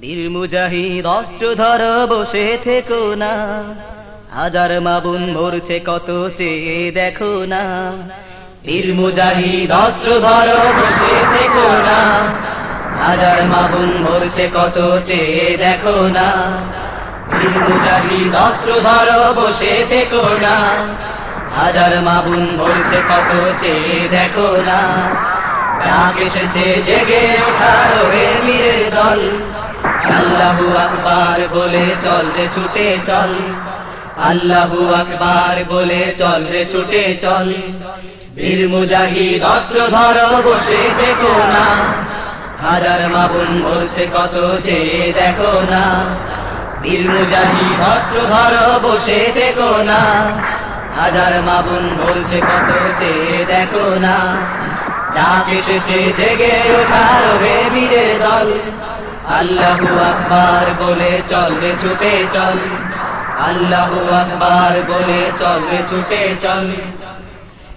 বীর মুজাহিদ অস্ত্র ধর বসে থেকো না। হাজার মাবুন মরছে কত চেয়ে দেখো না। বীর মুজাহিদ অস্ত্র ধর বসে থেকো না। হাজার মাবুন মরছে কত চেয়ে দেখো না। বীর মুজাহিদ অস্ত্র ধর বসে থেকো না। হাজার মাবুন মরছে কত চেয়ে দেখো না। ডাক এসেছে, জেগে ওঠার হে বীরের দল আল্লাহু আকবার বলে চল রে, ছুটে চল। আল্লাহু আকবার বলে চল রে, ছুটে চল। বীর মুজাহিদ অস্ত্র ধর, বসে দেখো না। হাজার মাবুন মরছে কত চেয়ে দেখো না। বীর মুজাহিদ অস্ত্র ধর, বসে দেখো না। হাজার মাবুন মরছে কত চেয়ে দেখো না। ডাক এসেছে, জেগে ওঠার হে বীরের দল। আল্লাহু আকবার বলে চল ছুটে চল। আল্লাহু আকবার বলে চল ছুটে চল।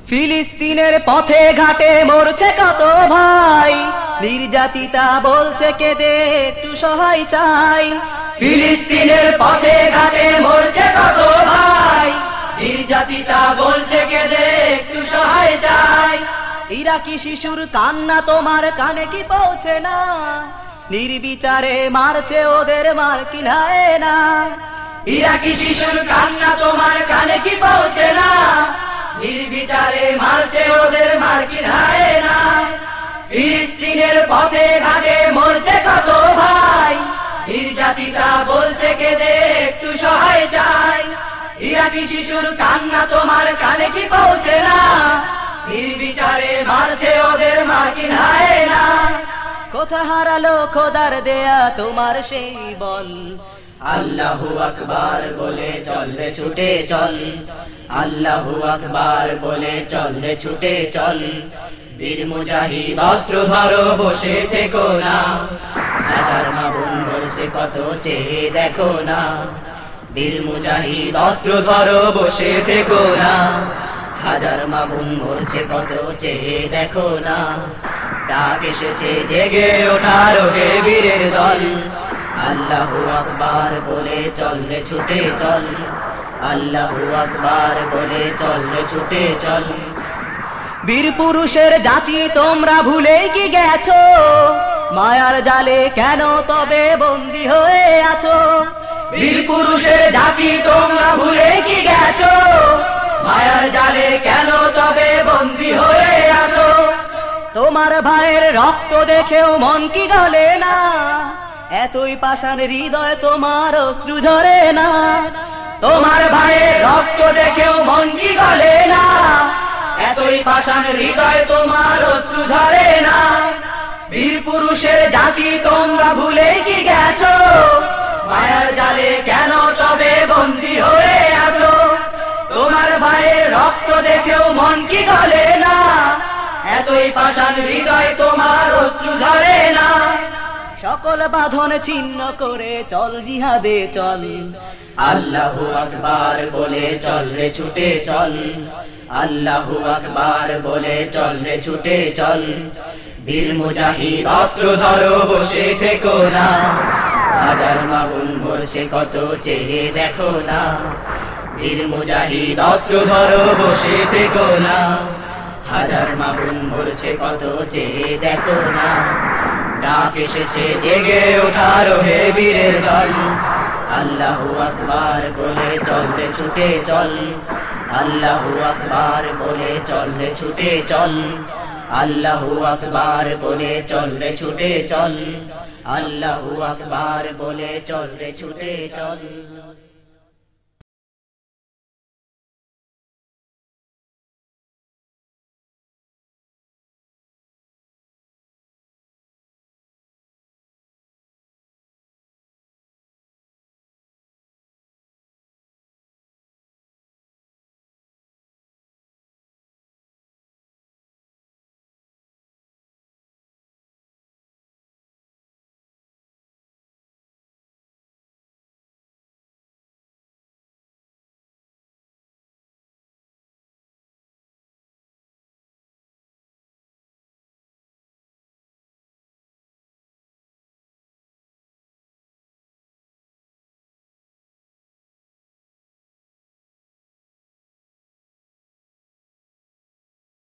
ফিলিস্তিনের পথে ঘাটে মরছে কত ভাই। নির্যাতিতা বলছে কেঁদে, একটু সহায় চাই। ফিলিস্তিনের পথে ঘাটে মরছে কত ভাই। নির্যাতিতা বলছে কেঁদে, একটু সহায় চাই। ইরাকি শিশুর কান্না তোমার কানে কি পৌঁছে না? নির্বিচারে মারছে ওদের মার কিনায় না ইরাকি শিশুর কান্না তোমার কানে কি পৌঁছে না? নির্বিচারে মারছে ওদের মার কিনায় না ফিলিস্তিনের পথে ঘাটে মরছে কত ভাই? নির্যাতিতা বলছে কে কেঁদে একটু সহায় চাই। ইরাকি শিশুর কান্না তোমার কানে কি পৌঁছে না? নির্বিচারে মারছে ওদের মার কিনায় কোথা হারালো খোদার দেয়া তোমার সেই বল। আল্লাহু আকবার বলে চল রে ছুটে চল। আল্লাহু আকবার বলে চল রে ছুটে চল। বীর মুজাহিদ অস্ত্র ধরো, বসে থেকো না। হাজার মাবুন বলছে কত চেয়ে দেখো না। বীর মুজাহিদ অস্ত্র ধরো, বসে থেকো না। হাজার মাবুন মরছে কত চেয়ে দেখো না। ডাক এসেছে, জেগে ওঠার হে বীরের দল। আল্লাহু আকবার বলে, চল রে ছুটে চল। আল্লাহু আকবার বলে, চল রে ছুটে চল। বীর পুরুষের জাতি তোমরা ভুলে কি গেছো? মায়ার জালে কেন তবে বন্দি হয়ে আছো? বীর পুরুষের জাতি তোমরা ভুলে কি গেছো? মায়ার জালে কেন তবে বন্দি ভাইয়ের রক্ত দেখেও মন কি গলে না? এতই পাষাণ হৃদয় তোমার অশ্রু ঝরে না। তোমার ভাইয়ের রক্ত দেখেও মন কি গলে না? এতই পাষাণ হৃদয় তোমার অশ্রু ঝরে না। বীর পুরুষের জাতি তোমরা ভুলে কি গেছো? মায়ার জালে কেন তবে বন্দি হয়ে আছো? তোমার ভাইয়ের রক্ত দেখেও মন কি গলে এতই পাষাণ হৃদয় তোমার অশ্রু ঝরে না। সকল বাঁধন ছিন্ন করে চল জিহাদে চল। আল্লাহু আকবার বলে চল রে ছুটে চল। আল্লাহু আকবার বলে চল রে ছুটে চল। বীর মুজাহিদ অস্ত্র ধরো বসে থেকো না। হাজার মাগুন মরছে কত চেয়ে দেখো না। বীর মুজাহিদ অস্ত্র ধরো বসে থেকো না। হাজার মাগুন মরছে কত যে দেখো না। ডাক এসেছে, জেগে ওঠার হে বীরের দল। আল্লাহু আকবার বলে, চল রে, ছুটে চল। আল্লাহু আকবার বলে, চল রে, ছুটে চল। আল্লাহু আকবার বলে, চল রে, ছুটে চল। আল্লাহু আকবার বলে, চল রে, ছুটে চল।